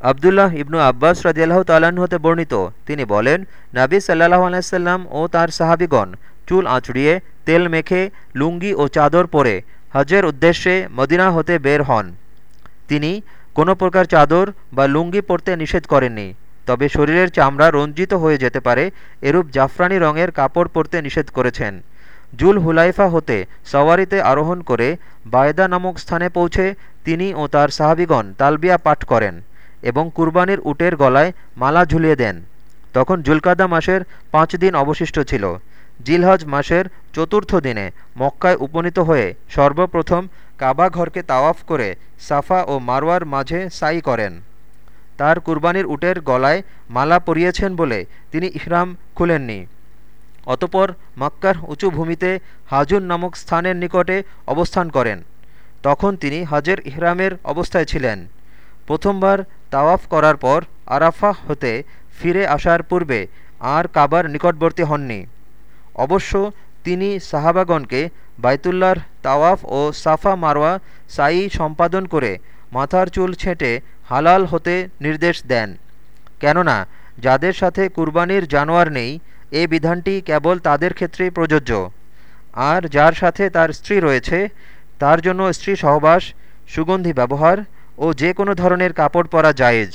আবদুল্লাহ ইবনু আব্বাস রাজিয়াল্লাহ তাল্লাহ্ন হতে বর্ণিত। তিনি বলেন, নাবি সাল্লাহ আলাইসাল্লাম ও তার সাহাবিগণ চুল আঁচড়িয়ে, তেল মেখে, লুঙ্গি ও চাদর পরে হজের উদ্দেশ্যে মদিনা হতে বের হন। তিনি কোনো প্রকার চাদর বা লুঙ্গি পরতে নিষেধ করেননি, তবে শরীরের চামড়া রঞ্জিত হয়ে যেতে পারে, এরূপ জাফরানি রঙের কাপড় পরতে নিষেধ করেছেন। জুল হুলাইফা হতে সওয়ারিতে আরোহণ করে বায়দা নামক স্থানে পৌঁছে তিনি ও তার সাহাবিগণ তালবিয়া পাঠ করেন। এবং কুরবানির উটের গলায় মালা ঝুলিয়ে দেন। তখন জুলকাদা মাসের পাঁচ দিন অবশিষ্ট ছিল। জিলহজ মাসের চতুর্থ দিনে মক্কায় উপনীত হয়ে সর্বপ্রথম কাবা ঘরকে তাওয়াফ করে সাফা ও মারওয়ার মাঝে সাই করেন। তার কুরবানির উটের গলায় মালা পরিয়েছেন বলে তিনি ইহরাম খুলেননি। অতপর মক্কার উঁচু ভূমিতে হাজুন নামক স্থানের নিকটে অবস্থান করেন। তখন তিনি হাজের ইহরামের অবস্থায় ছিলেন। প্রথমবার তাওয়াফ করার পর আরাফা হতে ফিরে আসার পূর্বে আর কাবার নিকটবর্তী হননি। অবশ্য তিনি সাহাবাগণকে বাইতুল্লাহর তাওয়াফ ও সাফা মারওয়া সাই সম্পাদন করে মাথার চুল ছেঁটে হালাল হতে নির্দেশ দেন। কেননা, যাদের সাথে কুরবানির জানোয়ার নেই, এ বিধানটি কেবল তাদের ক্ষেত্রেই প্রযোজ্য। আর যার সাথে তার স্ত্রী রয়েছে, তার জন্য স্ত্রী সহবাস, সুগন্ধি ব্যবহার ও যে কোনো ধরনের কাপড় পরা জায়েজ।